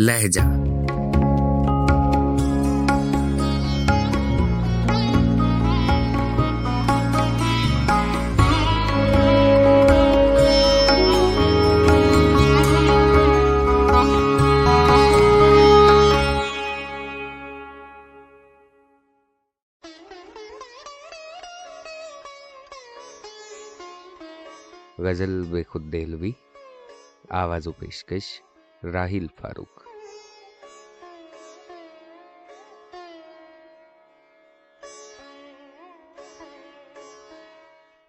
لہجہ۔ غزل بے خود دہلوی آواز و پیشکش راہیل فاروق۔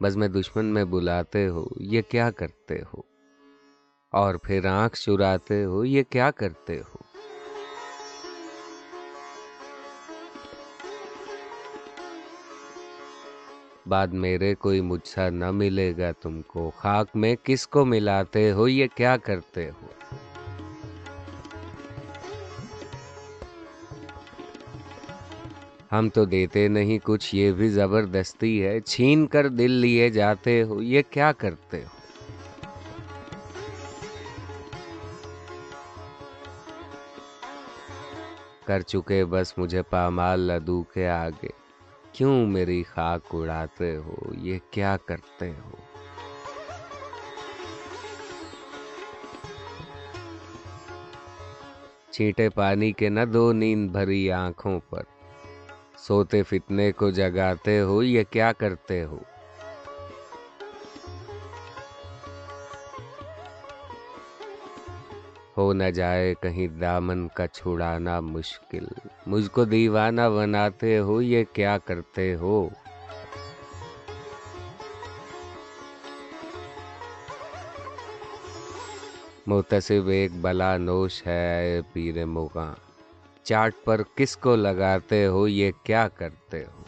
بس میں دشمن میں بلاتے ہو، یہ کیا کرتے ہو؟ اور پھر آنکھ چراتے ہو، یہ کیا کرتے ہو؟ بعد میرے کوئی مجھ سا نہ ملے گا تم کو، خاک میں کس کو ملاتے ہو، یہ کیا کرتے ہو؟ ہم تو دیتے نہیں، کچھ یہ بھی زبردستی ہے۔ چھین کر دل لیے جاتے ہو، یہ کیا کرتے ہو؟ کر چکے بس مجھے پامال لدو کے آگے۔ کیوں میری خاک اڑاتے ہو؟ یہ کیا کرتے ہو؟ چیٹے پانی کے نہ دو نیند بھری آنکھوں پر۔ سوتے فتنے کو جگاتے ہو، یہ کیا کرتے ہو؟ ہو نہ جائے کہیں دامن کا چھڑانا مشکل، مجھ کو دیوانہ بناتے ہو، یہ کیا کرتے ہو؟ متصب ایک بلا نوش ہے اے پیر مغاں۔ چاٹ پر کس کو لگاتے ہو، یہ کیا کرتے ہو؟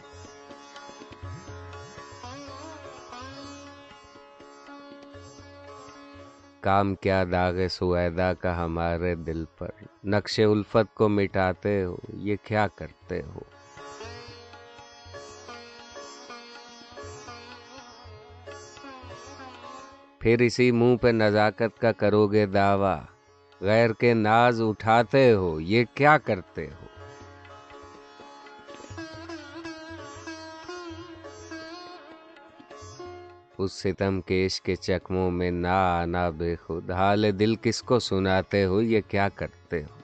کام کیا داغ سویدا کا ہمارے دل پر؟ نقش الفت کو مٹاتے ہو، یہ کیا کرتے ہو؟ پھر اسی منہ پہ نزاکت کا کرو گے دعویٰ۔ غیر کے ناز اٹھاتے ہو، یہ کیا کرتے ہو؟ اس ستم کیش کے چکموں میں نہ آنا بے خود، حال دل کس کو سناتے ہو، یہ کیا کرتے ہو؟